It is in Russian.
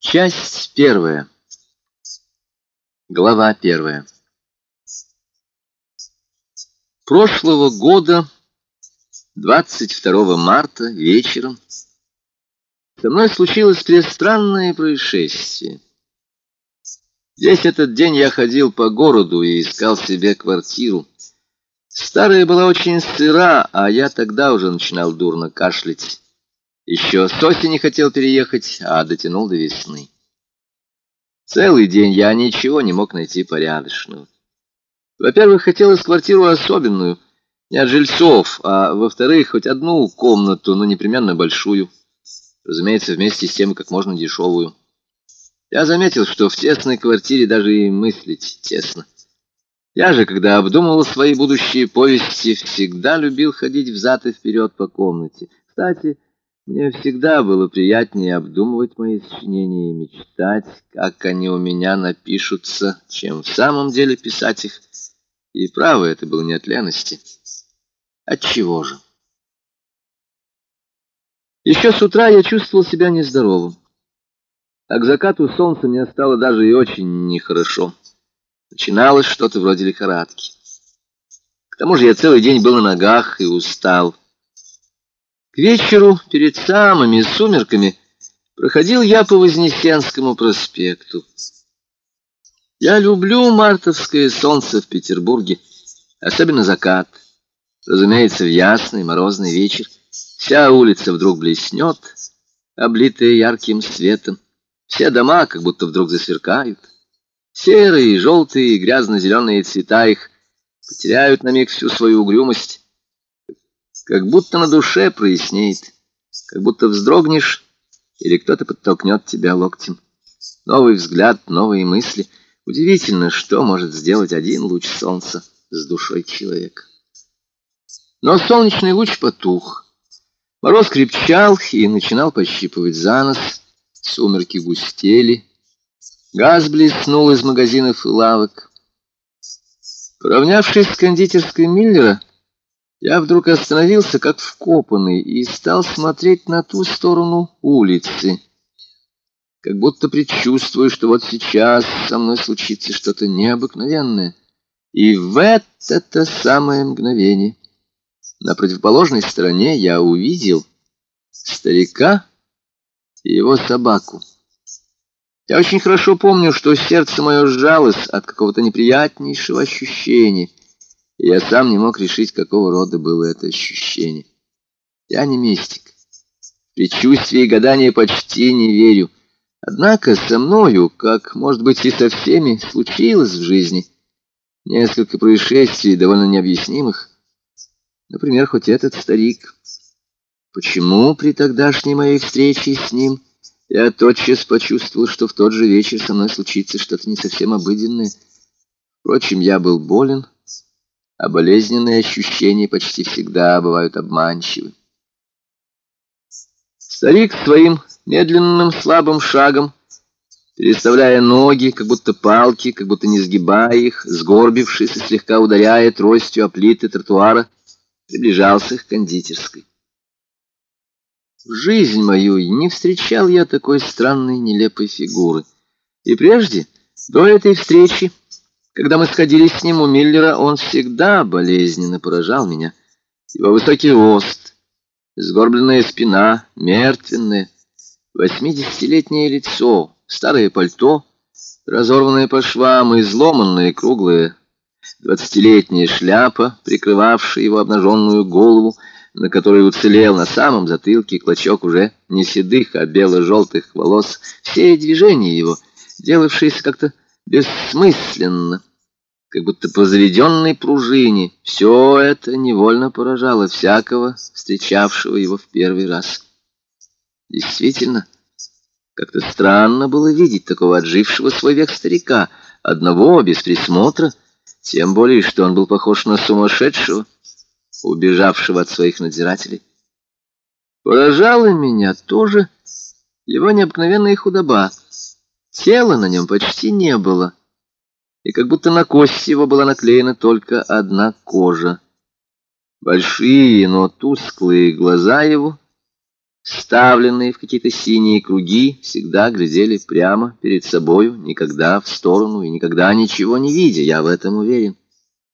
Часть первая. Глава первая. Прошлого года, 22 марта, вечером, со мной случилось странное происшествие. Весь этот день я ходил по городу и искал себе квартиру. Старая была очень сыра, а я тогда уже начинал дурно кашлять. Еще с осени хотел переехать, а дотянул до весны. Целый день я ничего не мог найти порядочного. Во-первых, хотелось квартиру особенную, не от жильцов, а во-вторых, хоть одну комнату, но непременно большую. Разумеется, вместе с тем как можно дешевую. Я заметил, что в тесной квартире даже и мыслить тесно. Я же, когда обдумывал свои будущие повести, всегда любил ходить взад и вперед по комнате. Кстати, мне всегда было приятнее обдумывать мои сочинения и мечтать, как они у меня напишутся, чем в самом деле писать их. И право это было не от лености. Отчего же? Еще с утра я чувствовал себя нездоровым. А к закату солнца мне стало даже и очень нехорошо. Начиналось что-то вроде лихорадки. К тому же я целый день был на ногах и устал. Вечеру, перед самыми сумерками, проходил я по Вознесенскому проспекту. Я люблю мартовское солнце в Петербурге, особенно закат. Разумеется, в ясный морозный вечер вся улица вдруг блеснет, облитая ярким светом. Все дома как будто вдруг засверкают. Серые, желтые, грязно-зеленые цвета их потеряют на миг всю свою угрюмость как будто на душе прояснеет, как будто вздрогнешь, или кто-то подтолкнет тебя локтем. Новый взгляд, новые мысли. Удивительно, что может сделать один луч солнца с душой человека. Но солнечный луч потух. Мороз крепчал и начинал пощипывать за нос. Сумерки густели. Газ блеснул из магазинов и лавок. Поравнявшись с кондитерской Миллера, я вдруг остановился, как вкопанный, и стал смотреть на ту сторону улицы, как будто предчувствую, что вот сейчас со мной случится что-то необыкновенное. И в это самое мгновение на противоположной стороне я увидел старика и его собаку. Я очень хорошо помню, что сердце мое сжалось от какого-то неприятнейшего ощущения — я сам не мог решить, какого рода было это ощущение. Я не мистик. В и гадания почти не верю. Однако со мною, как, может быть, и со всеми, случилось в жизни несколько происшествий, довольно необъяснимых. Например, хоть этот старик. Почему при тогдашней моей встрече с ним я тотчас почувствовал, что в тот же вечер со мной случится что-то не совсем обыденное? Впрочем, я был болен, а болезненные ощущения почти всегда бывают обманчивы. Старик своим медленным слабым шагом, переставляя ноги, как будто палки, как будто не сгибая их, сгорбившись и слегка ударяя тростью о плиты тротуара, приближался к кондитерской. В жизнь мою не встречал я такой странной нелепой фигуры. И прежде, до этой встречи, когда мы сходились с ним у Миллера, он всегда болезненно поражал меня. Его высокий рост, сгорбленная спина, мертвенное, восьмидесятилетнее лицо, старое пальто, разорванное по швам, изломанное круглое, двадцатилетняя шляпа, прикрывавшая его обнаженную голову, на которой уцелел на самом затылке клочок уже не седых, а бело-желтых волос, все движения его, делавшиеся как-то бессмысленно, как будто по заведенной пружине. Все это невольно поражало всякого, встречавшего его в первый раз. Действительно, как-то странно было видеть такого отжившего свой век старика, одного, без присмотра, тем более, что он был похож на сумасшедшего, убежавшего от своих надзирателей. Поражало меня тоже его необыкновенная худоба. Тела на нем почти не было и как будто на кость его была наклеена только одна кожа. Большие, но тусклые глаза его ставленные в какие-то синие круги, всегда глядели прямо перед собою, никогда в сторону и никогда ничего не видя, я в этом уверен.